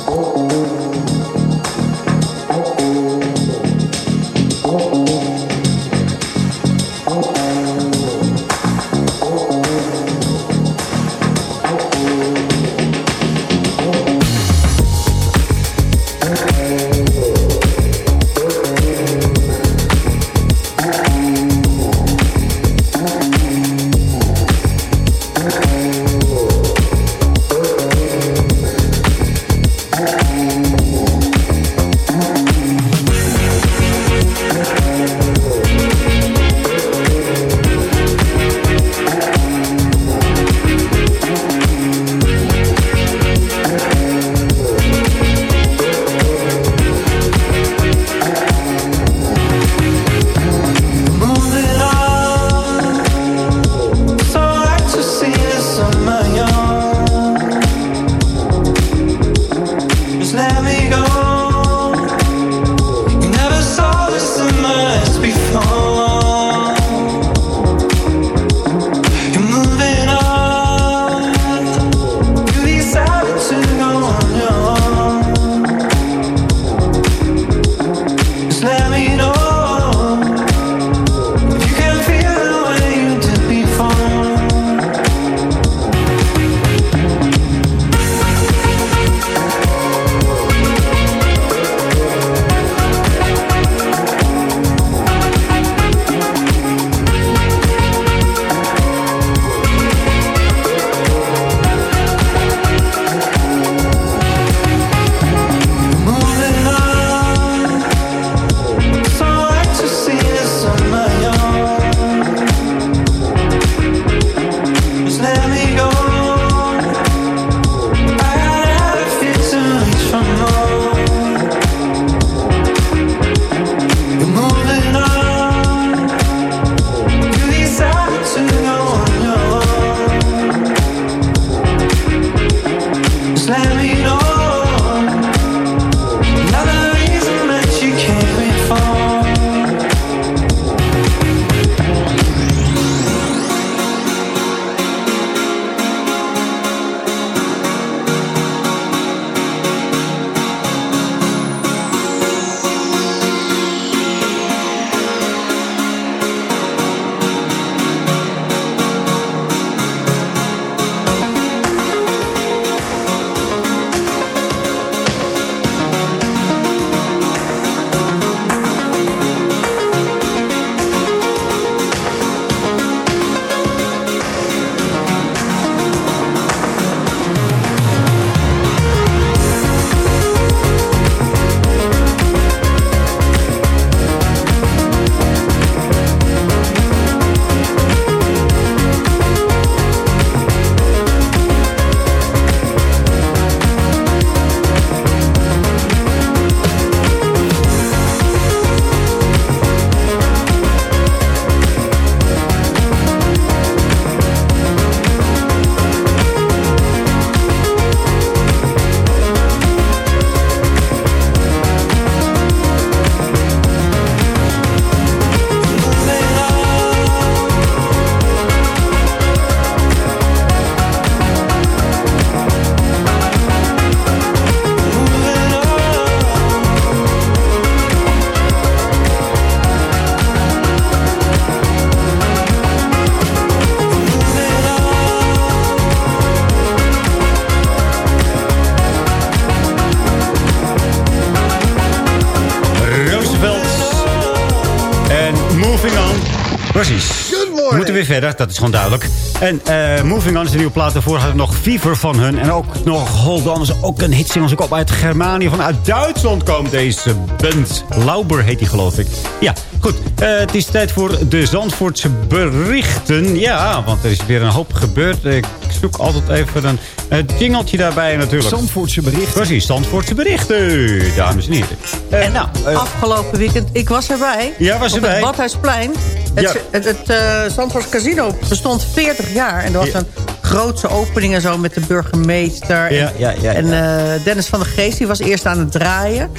Verder, dat is gewoon duidelijk. En eh, Moving On is een nieuwe plaat. Daarvoor had ik nog Fever van hun. En ook nog Hold On is ook een hitsingle. Ook op uit Germanië. Vanuit Duitsland komt deze band. Lauber heet die geloof ik. Ja, goed. Eh, het is tijd voor de Zandvoortse berichten. Ja, want er is weer een hoop gebeurd. Ik zoek altijd even een uh, jingeltje daarbij natuurlijk. Zandvoortse berichten. Precies, Zandvoortse berichten, dames en heren. Eh, nou, eh, Afgelopen weekend, ik was erbij. Ja, was Op erbij. het Badhuisplein. Het, Ja. het, het eh, Zandvoorts Casino bestond 40 jaar. En er was Ja. een grootse opening en zo met de burgemeester. Ja, ja, ja, En eh, Dennis van der Geest die was eerst aan het draaien.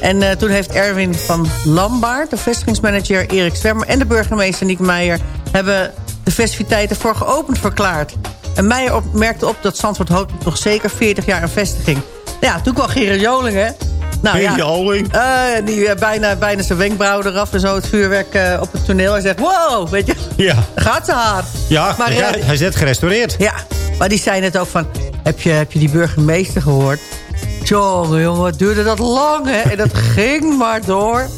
En eh, toen heeft Erwin van Lambaard, de vestigingsmanager Erik Zwemmer... en de burgemeester Niek Meijer hebben de festiviteiten voor geopend verklaard. En Meijer op, merkte op dat Zandvoort hoopt nog zeker 40 jaar een vestiging. Ja, toen kwam Gerard Joling, hè. Nou? Ja, eh, die eh, bijna, bijna zijn wenkbrauw eraf en zo het vuurwerk eh, op het toneel. Hij zegt, wow, weet je, Ja, gaat ze haar. ja Maar, ja, hij is net gerestaureerd. Ja, maar die zei net ook van... Heb je, heb je die burgemeester gehoord? Jongen, jongen, wat duurde dat lang, hè? En dat ging maar door.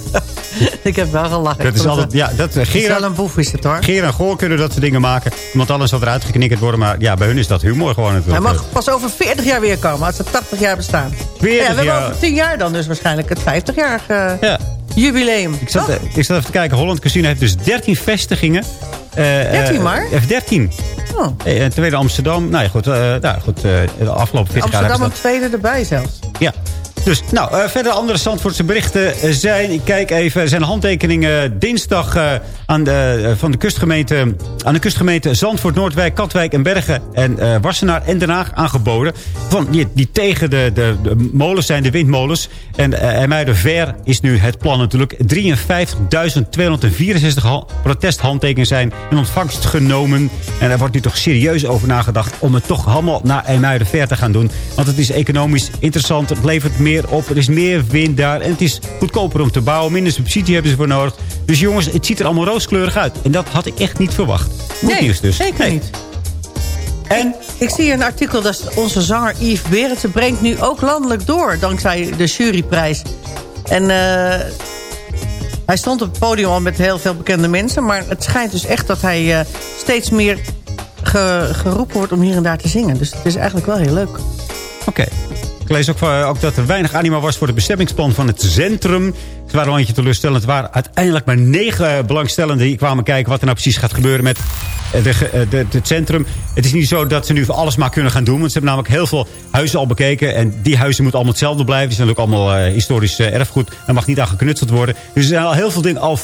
[LAUGHS] ik heb wel gelachen. Dat is altijd, ja, dat, Het is Gerard, wel een boef, is het hoor. Geer en Goor kunnen dat soort dingen maken. Want anders zal eruit geknikkerd worden. Maar ja, bij hun is dat humor gewoon Hij natuurlijk. mag pas over 40 jaar weer komen, als ze 80 jaar bestaan. 40 ja, we hebben jaar. over 10 jaar dan dus waarschijnlijk het 50-jarig Ja. jubileum. Ik zat, ik zat even te kijken. Holland Casino heeft dus 13 vestigingen. Eh, 13 eh, maar? Heeft 13. Oh. Eh, tweede Amsterdam. Nou ja, goed. eh, nou, goed eh, de afgelopen 40 jaar Amsterdam een ze tweede erbij zelfs. Ja. Dus, nou, eh, verder andere Zandvoortse berichten eh, zijn... Ik kijk even, zijn handtekeningen dinsdag eh, aan de, eh, van de kustgemeente... aan de kustgemeente Zandvoort, Noordwijk, Katwijk en Bergen... en eh, Wassenaar en Den Haag aangeboden. Van, die, die tegen de, de, de molens zijn, de windmolens. En uh, Muiden Ver is nu het plan natuurlijk. 53.264 ha- protesthandtekeningen zijn in ontvangst genomen. En daar wordt nu toch serieus over nagedacht... om het toch allemaal naar IJmuiden Ver te gaan doen. Want het is economisch interessant. Het levert meer op. Er is meer wind daar. En het is goedkoper om te bouwen. Minder subsidie hebben ze voor nodig. Dus jongens, het ziet er allemaal rooskleurig uit. En dat had ik echt niet verwacht. Goed Nee, nieuws dus. zeker Nee. niet. En? Ik zie een artikel dat onze zanger Yves Berendsen brengt nu ook landelijk door. Dankzij de juryprijs. En eh, hij stond op het podium al met heel veel bekende mensen. Maar het schijnt dus echt dat hij eh, steeds meer ge- geroepen wordt om hier en daar te zingen. Dus het is eigenlijk wel heel leuk. Oké. Ik lees ook, eh, ook dat er weinig anima was voor het bestemmingsplan van het centrum. Het waren al eentje teleurstellend. Het waren uiteindelijk maar negen belangstellenden die kwamen kijken... wat er nou precies gaat gebeuren met eh, eh, het centrum. Het is niet zo dat ze nu voor alles maar kunnen gaan doen. Want ze hebben namelijk heel veel huizen al bekeken. En die huizen moeten allemaal hetzelfde blijven. Die zijn ook allemaal historisch erfgoed. Daar mag niet aan geknutseld worden. Dus er zijn al heel veel dingen al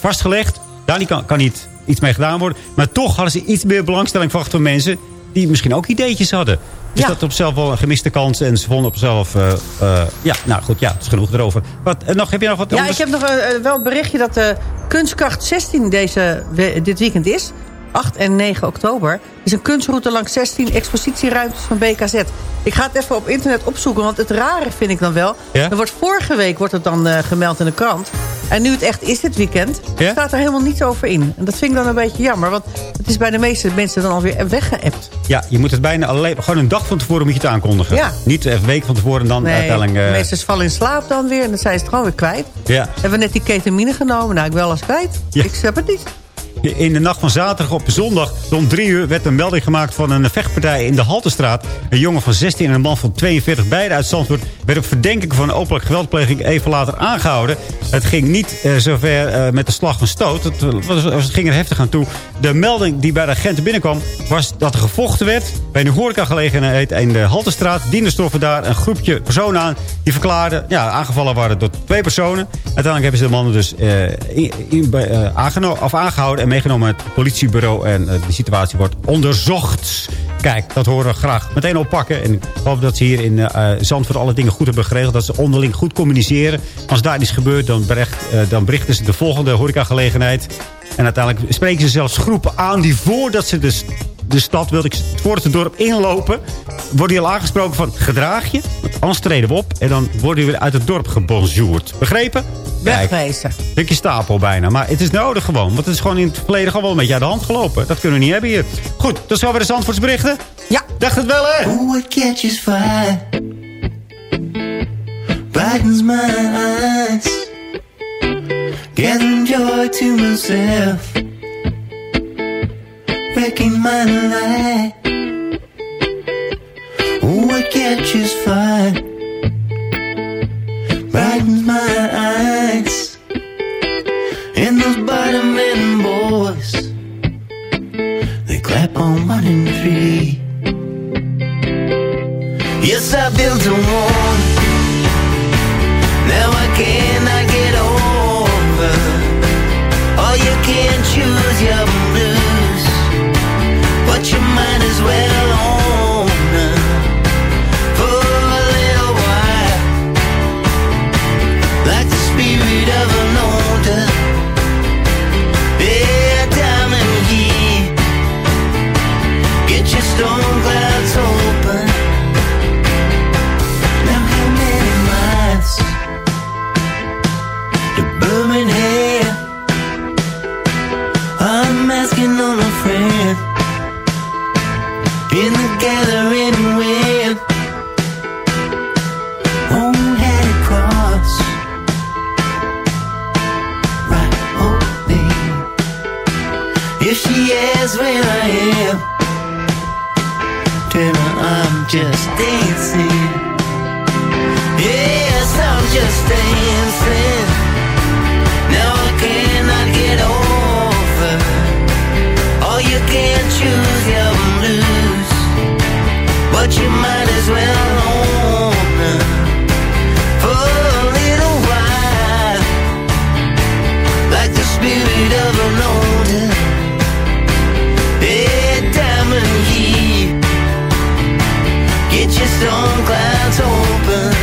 vastgelegd. Daar kan, kan niet iets mee gedaan worden. Maar toch hadden ze iets meer belangstelling verwacht van mensen... die misschien ook ideetjes hadden. Dus Ja. dat op zichzelf wel een gemiste kans. En ze vonden op zichzelf... eh, eh, ja, nou goed, ja, het is genoeg erover. Wat, eh, nog, heb je nog wat Ja, anders? ik heb nog wel een berichtje dat de Kunstkracht 16 deze, we- dit weekend is. 8 en 9 oktober. is een kunstroute langs 16 expositieruimtes van BKZ. Ik ga het even op internet opzoeken, want het rare vind ik dan wel. Ja? Er wordt vorige week wordt het dan gemeld in de krant. En nu het echt is dit weekend, Ja? staat er helemaal niets over in. En dat vind ik dan een beetje jammer, want het is bij de meeste mensen dan alweer weggeëpt. Ja, je moet het bijna alleen... Gewoon een dag van tevoren moet je het aankondigen. Ja. Niet een week van tevoren en dan Nee, uiteindelijk... eh, de meesten vallen in slaap dan weer en dan zijn ze het gewoon weer kwijt. ja. Hebben we net die ketamine genomen? Nou, ik wel eens kwijt. Ja. Ik snap het niet. In de nacht van zaterdag op zondag rond drie uur werd een melding gemaakt van een vechtpartij in de Haltestraat. Een jongen van 16 en een man van 42, beide uit Zandvoort, werden op verdenking van een openlijk geweldpleging even later aangehouden. Het ging niet eh, zover eh, met de slag van stoot. Het, was, het ging er heftig aan toe. De melding die bij de agenten binnenkwam was dat er gevochten werd bij een horecagelegenheid in de Haltestraat. Troffen daar een groepje personen aan die verklaarden, ja, aangevallen waren door twee personen. Uiteindelijk hebben ze de mannen dus eh, in, eh, aangehouden en meegenomen naar het politiebureau. En eh, de situatie wordt onderzocht. Kijk, dat horen we graag meteen oppakken. En ik hoop dat ze hier in eh, Zandvoort alle dingen goed hebben geregeld. Dat ze onderling goed communiceren. Als daar iets gebeurt, dan, bericht, eh, dan berichten ze de volgende horecagelegenheid. En uiteindelijk spreken ze zelfs groepen aan die voordat ze de, s- de stad, wilde ik voordat het dorp inlopen, worden die al aangesproken van gedraag je, want anders treden we op. En dan worden we weer uit het dorp gebonjourd. Begrepen? Kijk, Wegwezen. Dikke stapel bijna. Maar het is nodig gewoon. Want het is gewoon in het verleden gewoon wel een beetje uit de hand gelopen. Dat kunnen we niet hebben hier. Goed, dat is wel weer de Zandvoortsberichten. Ja. Dacht het wel, hè? Oh, what catches fire brightens my eyes, gathering joy to myself, wrecking my life. Oh, what catches fire brightens my eyes, and those bottom men boys they clap on one and three. Yes, I built a wall. Storm clouds open.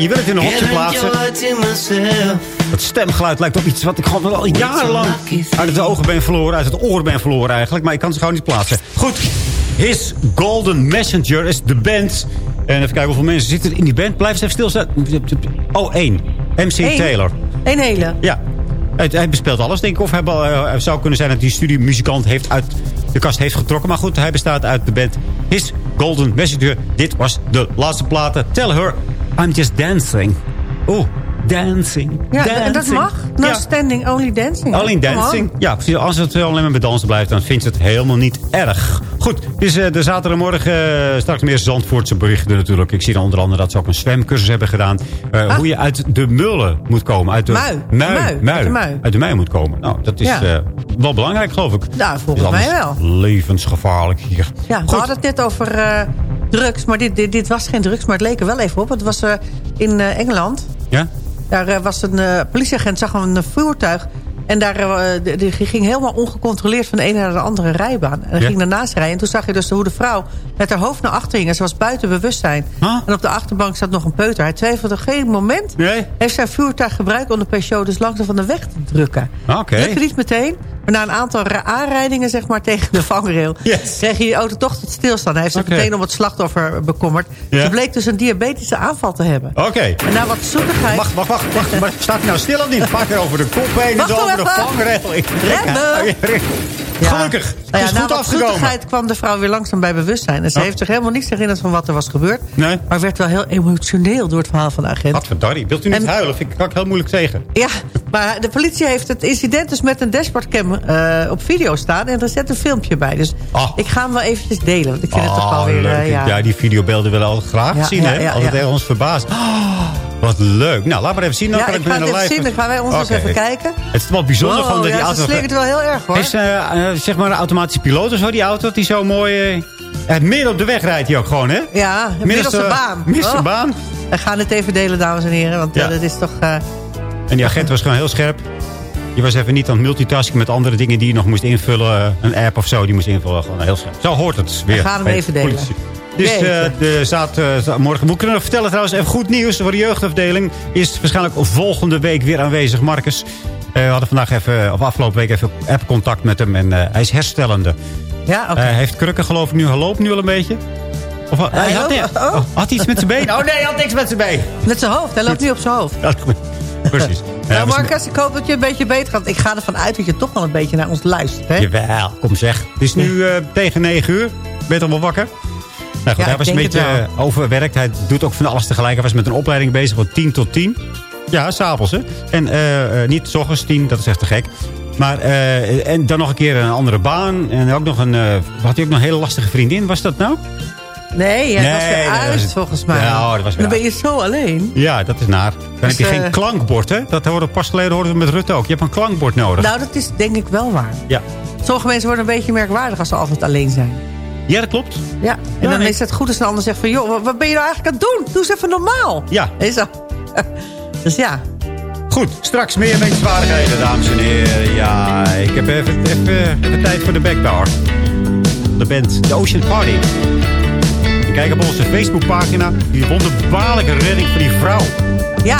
Je wil het in een hokje plaatsen. Het stemgeluid lijkt op iets wat ik gewoon al jarenlang uit het ogen ben verloren. Uit het oor ben verloren eigenlijk. Maar ik kan het gewoon niet plaatsen. Goed. His Golden Messenger is de band. En even kijken hoeveel mensen zitten in die band. Blijf eens even stilstaan. Oh, één. MC Eén. Taylor. Een hele. Ja. Hij bespeelt alles, denk ik. Of hij, eh, het zou kunnen zijn dat die studiemuzikant heeft uit de kast heeft getrokken. Maar goed, hij bestaat uit de band His Golden Messenger. Dit was de laatste platen. Tell her, I'm just dancing. Oeh, dancing. Ja, dancing. en dat mag. No Ja. standing, only dancing. Alleen dancing. Ja, precies. Als het alleen maar bij dansen blijft, dan vindt ze het helemaal niet erg. Goed, het is eh, de zaterdagmorgen. eh, straks meer Zandvoortse berichten natuurlijk. Ik zie dan onder andere dat ze ook een zwemcursus hebben gedaan. eh, Hoe je uit de mullen moet komen. Uit de. Mui. Mui. Mui. mui. Uit de mui. Uit de mui moet komen. Nou, dat is Ja. eh, wel belangrijk, geloof ik. Nou, volgens mij wel. Levensgevaarlijk hier. Ja, we hadden het net over eh, drugs. Maar dit, dit, dit was geen drugs, maar het leek er wel even op. Het was eh, in eh, Engeland. Ja? Daar eh, was een politieagent, zag een voertuig. En daar die ging helemaal ongecontroleerd van de ene naar de andere rijbaan. En hij Ja. ging daarnaast rijden. En toen zag je dus hoe de vrouw met haar hoofd naar achter ging. En ze was buiten bewustzijn. En op de achterbank zat nog een peuter. Hij twijfelde op geen moment. Heeft zijn voertuig gebruikt om de Peugeot dus langzaam van de weg te drukken. Oké. Lukte niet meteen. Maar na een aantal aanrijdingen zeg maar, tegen de [LAUGHS] vangrail... kreeg je auto toch tot stilstaan. Hij heeft zich meteen om het slachtoffer bekommerd. Ja. Ze bleek dus een diabetische aanval te hebben. Oké. En na wat zoetigheid... Wacht, wacht, wacht. wacht. Maar staat hij nou stil of niet? Paar keer over de kop heen en over de vangrail. Ik Remmen. Oh, ja. Gelukkig. Het Nou is ja, na goed wat afgekomen. zoetigheid kwam de vrouw weer langzaam bij bewustzijn. En ze Oh. heeft zich helemaal niets herinnerd van wat er was gebeurd. Nee. Maar werd wel heel emotioneel door het verhaal van de agent. Wat verdarrie. Wilt u niet En- huilen? Vind ik, kan ik heel moeilijk tegen. Ja, maar de politie heeft het incident dus met een dashboardcam eh, op video staan. En er zit een filmpje bij. Dus ik ga hem wel eventjes delen. Want ik vind het toch wel Oh, weer... leuk. eh, ja. ja. die videobeelden willen we altijd graag Ja, zien, ja, hè? ja, Altijd ja. heel ons verbaasd. Oh, wat leuk. Nou, laat maar even zien. Dan Ja, kan ik ga het even live- zien. Dan gaan wij ons eens even kijken. Het is wel bijzonder Wow, van dat die ja, auto... ze slingert wel heel erg, hoor. Ze, eh, zeg maar een automatische piloot of zo, die auto? Die zo mooi... eh, midden op de weg rijdt hij ook gewoon, hè? Ja, middelste eh, baan. Middelste Oh. baan. We gaan het even delen, dames en heren. Want Ja. dat is toch... En die agent was gewoon heel scherp. Je was even niet aan het multitasken met andere dingen die je nog moest invullen. eh, Een app of zo, die moest invullen. Gewoon heel scherp. Zo hoort het weer. We gaan hem even de delen. politie. Dus eh, de zaad, eh, morgen. We kunnen nog vertellen trouwens. Even goed nieuws voor de jeugdafdeling. Is waarschijnlijk volgende week weer aanwezig. Marcus. we hadden vandaag even, of afgelopen week even app-contact met hem. En hij is herstellende. Ja, oké. Hij heeft krukken geloof ik nu. Hij loopt nu al een beetje. Of hij, had, oh, had hij iets met zijn been? [LAUGHS] Oh nee, hij had niks met zijn been. Met zijn hoofd. Hij loopt nu op zijn hoofd. [LAUGHS] Precies. Nou, Marcus, ik hoop dat je een beetje beter gaat. Ik ga ervan uit dat je toch wel een beetje naar ons luistert. Hè? Jawel, kom zeg. Het is nu eh, tegen 9 uur. Ben je toch wel wakker? Nou goed, Ja, hij was een beetje eh, overwerkt. Hij doet ook van alles tegelijk. Hij was met een opleiding bezig van 10 tot 10. Ja, s'avonds hè. En eh, eh, niet s ochtends 10, dat is echt te gek. Maar, eh, en dan nog een keer een andere baan. En ook nog een, eh, had hij ook nog een hele lastige vriendin. Was dat nou? Nee, hij Nee, dat uit was het. volgens mij. Oh, dat was Dan ben je zo alleen. Ja, dat is naar. Dan Dus, heb je geen eh, klankbord, hè? Dat hoorde pas geleden hoorden we met Rutte ook. Je hebt een klankbord nodig. Nou, dat is denk ik wel waar. ja. Sommige mensen worden een beetje merkwaardig als ze altijd alleen zijn. ja, dat klopt. Ja, en Ja, dan nee. is het goed als een ander zegt van... joh, wat- ben je nou eigenlijk aan het doen? Doe eens even normaal. Ja. Is dat? [LAUGHS] Dus ja. Goed, straks meer wetenswaardigheden, dames en heren. Ja, ik heb even, even, even tijd voor de backpower. De band The Ocean Party. Kijk op onze Facebookpagina. Die wonderbaarlijke redding van die vrouw. Ja.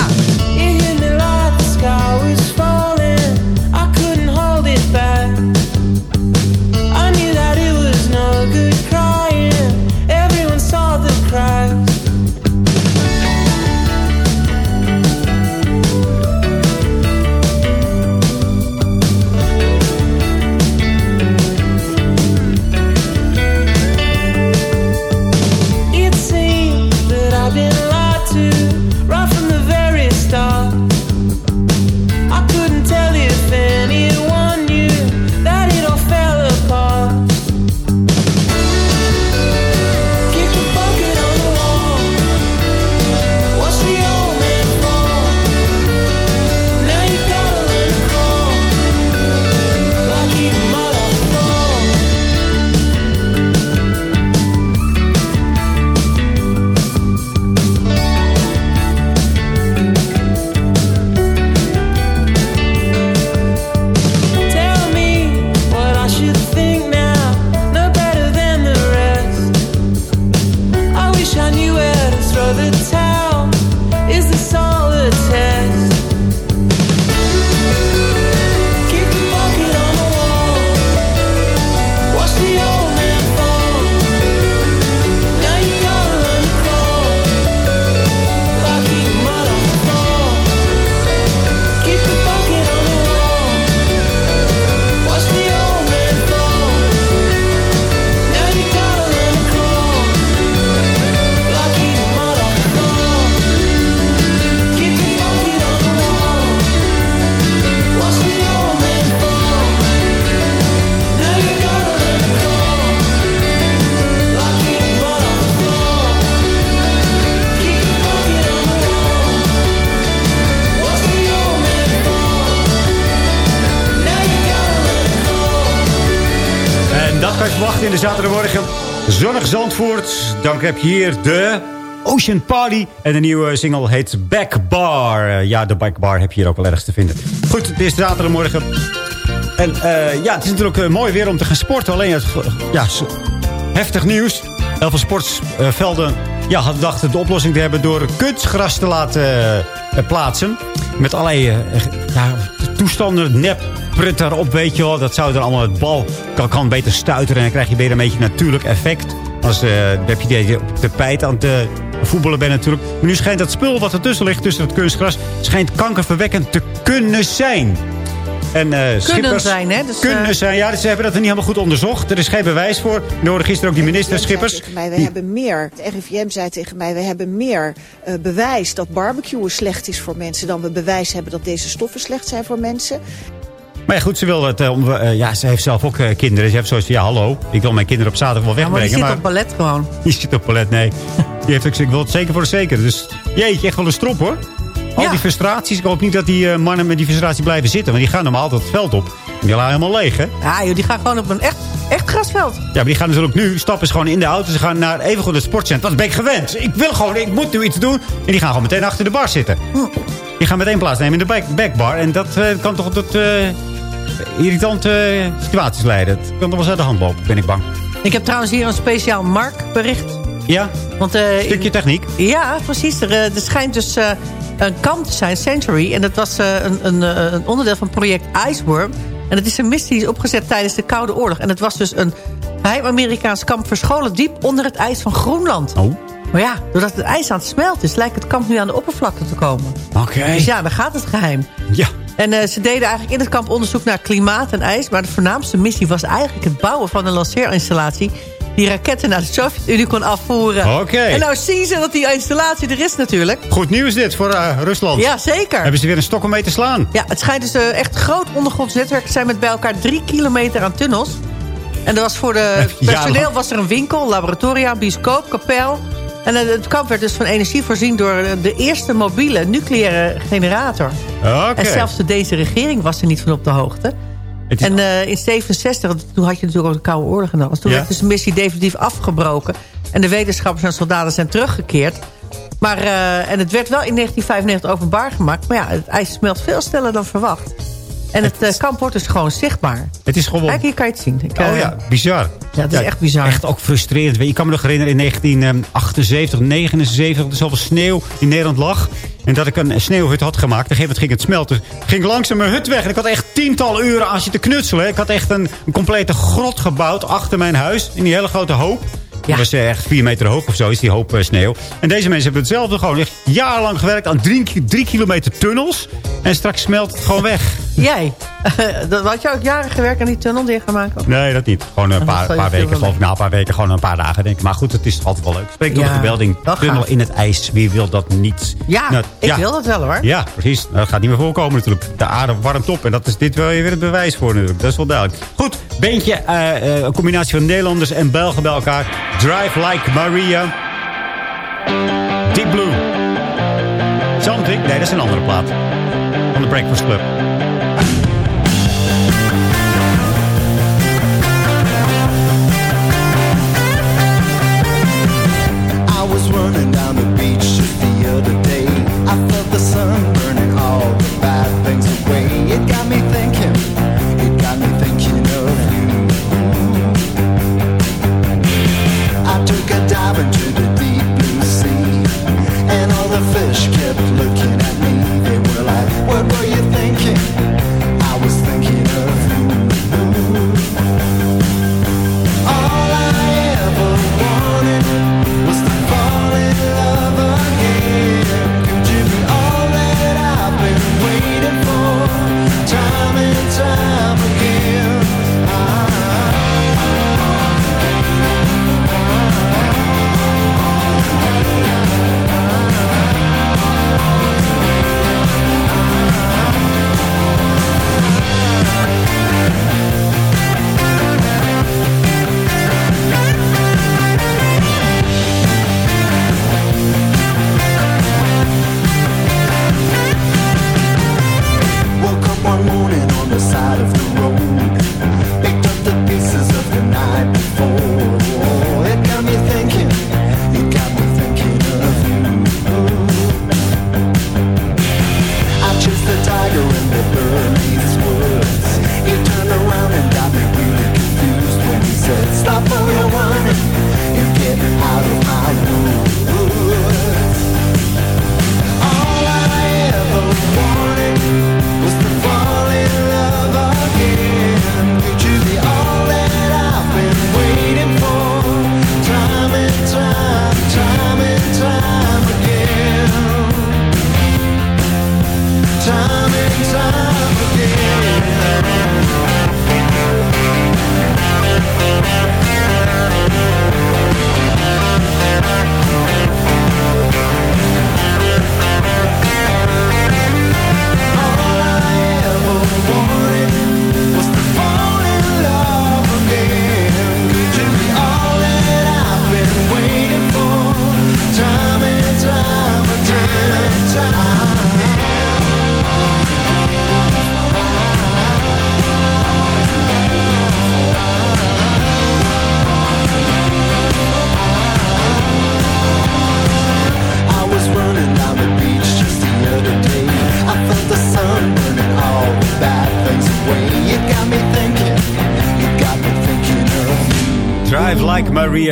Dan heb hier de Ocean Party. En de nieuwe single heet Back Bar. Eh, ja, de Back Bar heb je hier ook wel ergens te vinden. Goed, het is zaterdagmorgen. En eh, ja, het is natuurlijk eh, mooi weer om te gaan sporten. Alleen het ja, heftig nieuws. Heel veel sportvelden ja, hadden dachten de oplossing te hebben... door kunstgras te laten plaatsen. Met allerlei ja, toestanden, nep, prut erop, weet je wel. Dat zou dan allemaal het bal kan, kan beter stuiteren. En dan krijg je weer een beetje natuurlijk effect. Als heb je die je op de pijt aan het eh, voetballen bent natuurlijk. Maar nu schijnt dat spul wat ertussen ligt, tussen het kunstgras... schijnt kankerverwekkend te kunnen zijn. En, eh, Schippers, zijn, hè? Dus, kunnen zijn, ja, ze hebben dat er niet helemaal goed onderzocht. Er is geen bewijs voor. We hoorden gisteren ook die minister Schippers. tegen mij, Die- hebben meer. Het RIVM zei tegen mij, we hebben meer bewijs dat barbecuen slecht is voor mensen... dan we bewijs hebben dat deze stoffen slecht zijn voor mensen. Maar ja, goed, ze wil het. eh, eh, ja, ze heeft zelf ook eh, kinderen. Ze heeft zoiets van, ja, hallo. Ik wil mijn kinderen op zaterdag wel Ja, maar die wegbrengen. zit op ballet gewoon. [LAUGHS] Die zit op palet, nee. Die heeft ook ik wil het zeker voor de zeker. Dus jeetje, echt wel een strop hoor. Al die frustraties. Ik hoop niet dat die eh, mannen met die frustratie blijven zitten. Want die gaan normaal altijd het veld op. En die laten helemaal leeg, hè? Ja, joh, die gaan gewoon op een echt, echt grasveld. Ja, maar die gaan natuurlijk nu, stappen ze gewoon in de auto. Ze gaan naar even goed het sportcentrum. Dat ben ik gewend. Ik wil gewoon, ik moet nu iets doen. En die gaan gewoon meteen achter de bar zitten. Die gaan meteen plaatsnemen in de back, backbar. En dat kan toch tot irritante situaties leiden. Het kan toch wel eens uit de hand lopen, ben ik bang. Ik heb trouwens hier een speciaal Mark-bericht. Ja, Want, eh, stukje techniek. Ja, precies. Er, eh, er schijnt dus eh, een kamp te zijn, Century. En dat was een, een, een onderdeel van project Iceworm. En het is een missie die is opgezet tijdens de Koude Oorlog. En het was dus een geheim Amerikaans kamp verscholen diep onder het ijs van Groenland. Oh. Maar ja, doordat het ijs aan het smelten is, lijkt het kamp nu aan de oppervlakte te komen. Oké. Dus ja, daar gaat het geheim. Ja. En eh, ze deden eigenlijk in het kamp onderzoek naar klimaat en ijs. Maar de voornaamste missie was eigenlijk het bouwen van een lanceerinstallatie... die raketten naar de Sovjet-Unie kon afvoeren. Oké. En nou zien ze dat die installatie er is natuurlijk. Goed nieuws dit voor eh, Rusland. Ja, zeker. Hebben ze weer een stok om mee te slaan. Ja, het schijnt dus eh, echt groot ondergronds netwerk te zijn... met bij elkaar drie kilometer aan tunnels. En er was voor de [LAUGHS] personeel was er een winkel, laboratoria, bioscoop, kapel... En eh, het kamp werd dus van energie voorzien door eh, de eerste mobiele nucleaire generator. Oké. En zelfs de deze regering was er niet van op de hoogte. Is- En eh, in 67, toen had je natuurlijk ook de Koude Oorlog en alles. Toen Ja. werd dus de missie definitief afgebroken. En de wetenschappers en soldaten zijn teruggekeerd. Maar, en het werd wel in 1995 openbaar gemaakt. Maar ja, het ijs smelt veel sneller dan verwacht. En het, eh, kamp wordt dus gewoon zichtbaar. Het is gewoon... Kijk, hier kan je het zien. Ik, Oh eh, ja, bizar. Ja, het is echt bizar. Echt ook frustrerend. Ik kan me nog herinneren in 1978, 79, er zoveel sneeuw in Nederland lag. En dat ik een sneeuwhut had gemaakt. Op een gegeven moment ging het smelten. Ging langzaam mijn hut weg. En ik had echt tientallen uren aan zitten knutselen. Ik had echt een, een complete grot gebouwd achter mijn huis. In die hele grote hoop. Die was eh, echt vier meter hoog of zo, is die hoop sneeuw. En deze mensen hebben hetzelfde gewoon echt jarenlang gewerkt aan drie, drie kilometer tunnels. En straks smelt het gewoon weg. Jij? [LAUGHS] had je ook jaren gewerkt aan die tunnel die je gaan maken? Nee, dat niet. Gewoon een paar, paar weken, geloof ik. Na een paar weken, gewoon een paar dagen denk ik. Maar goed, het is altijd wel leuk. Spreek door Ja, de dat Tunnel gaat. in het ijs. Wie wil dat niet? Ja, Nou, ik wil dat wel hoor. Ja, precies. Nou, Dat gaat niet meer voorkomen natuurlijk. De aarde warmt op. En dat is dit wel weer het bewijs voor natuurlijk. Dat is wel duidelijk. Goed, beentje. eh, een combinatie van Nederlanders en Belgen bij elkaar. Drive Like Maria. Deep Blue. Something? Nee, dat is een andere plaat. Van de Breakfast Club.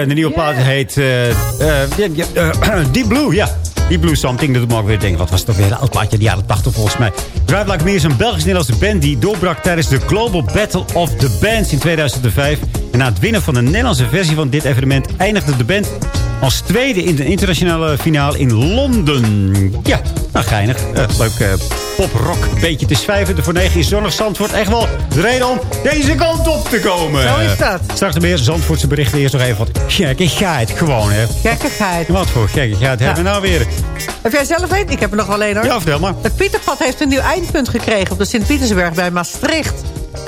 En de nieuwe plaat heet eh, eh, eh, [CLEARS THROAT] Deep Blue. Ja, Deep Blue Something. Dat doet me ook weer denken. Wat was het ook weer? Een oud plaatje, de jaren 80 volgens mij. Drive Like Maria is een Belgisch-Nederlandse band... die doorbrak tijdens de Global Battle of the Bands in 2005. En na het winnen van de Nederlandse versie van dit evenement... eindigde de band als tweede in de internationale finale in Londen. Ja, nou geinig. Eh, leuk eh, pop-rock beetje te zwijven. Voor 9 is zonnig Zandvoort echt wel de reden om deze kant op te komen. Zo is dat. Straks nog meer Zandvoortse berichten. Eerst nog even wat gekkigheid gewoon, hè. Gekkigheid. Wat voor gekkigheid hebben we nou weer? Heb jij zelf een? Ik heb er nog wel een hoor. Ja, vertel maar. Het Pieterpad heeft een nieuw eindpunt gekregen op de Sint-Pietersberg bij Maastricht.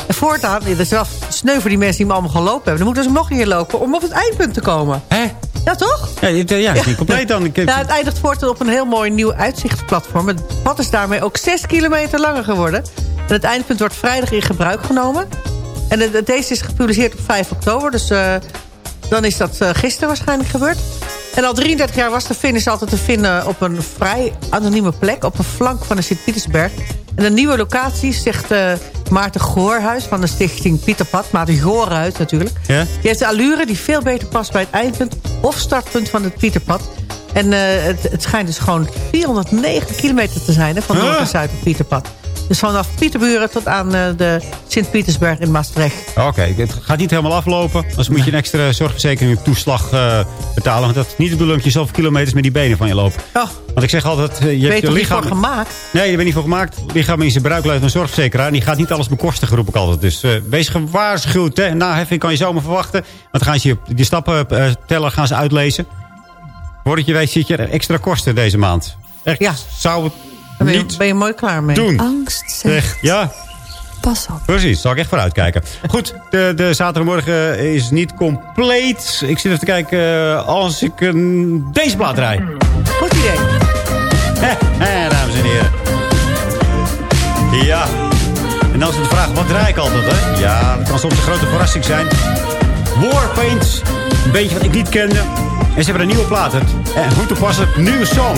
En voortaan, dat is wel sneu voor die mensen die hem allemaal gelopen hebben. Dan moeten ze nog een keer lopen om op het eindpunt te komen. Hè? Ja, toch? Ja, ja, is niet compleet dan. Ik, Ja, het eindigt voortaan op een heel mooi nieuw uitzichtsplatform. Het pad is daarmee ook 6 kilometer langer geworden. En het eindpunt wordt vrijdag in gebruik genomen. En het- deze is gepubliceerd op 5 oktober. Dus eh, dan is dat eh, gisteren waarschijnlijk gebeurd. En al 33 jaar was de finish altijd te vinden op een vrij anonieme plek... op een flank van de Sint-Pietersberg. En een nieuwe locatie, zegt eh, Maarten Goorhuis van de stichting Pieterpad. Maarten Goorhuis natuurlijk. Ja? Die heeft de allure die veel beter past bij het eindpunt of startpunt van het Pieterpad. En eh, het, het schijnt dus gewoon 409 kilometer te zijn... Hè, van noord Huh? naar zuid op Pieterpad. Dus vanaf Pieterburen tot aan eh, de Sint-Pietersberg in Maastricht. Oké, het gaat niet helemaal aflopen. Anders moet je een extra zorgverzekering toeslag eh, betalen. Want dat is niet de bedoeling dat je zoveel kilometers met die benen van je loopt. Want ik zeg altijd, eh, je Ben hebt je je toch niet lichaam... voor gemaakt? Nee, daar ben je niet voor gemaakt. Lichaam is in bruikluid van een zorgverzekeraar. En die gaat niet alles bekostigen, roep ik altijd. Dus wees gewaarschuwd. Hè. Naheffing kan je zomaar verwachten. Want gaan ze je die stappen tellen gaan ze uitlezen. Voordat je weet zit je extra kosten deze maand. Echt, Ja. zou het Daar ben je, niet ben je mooi klaar mee. doen. Angst Echt, ja. Pas op. Precies, zal ik echt vooruit kijken. Goed, de, de zaterdagmorgen is niet compleet. Ik zit even te kijken eh, als ik een deze plaat draai. Goed idee. [LAUGHS] Eh, dames en heren. Ja. En dan is het de vraag, wat draai ik altijd, hè? Ja, dat kan soms een grote verrassing zijn. Warpaint, een beetje wat ik niet kende. En ze hebben een nieuwe plaat. En goed toepassen, nieuwe song.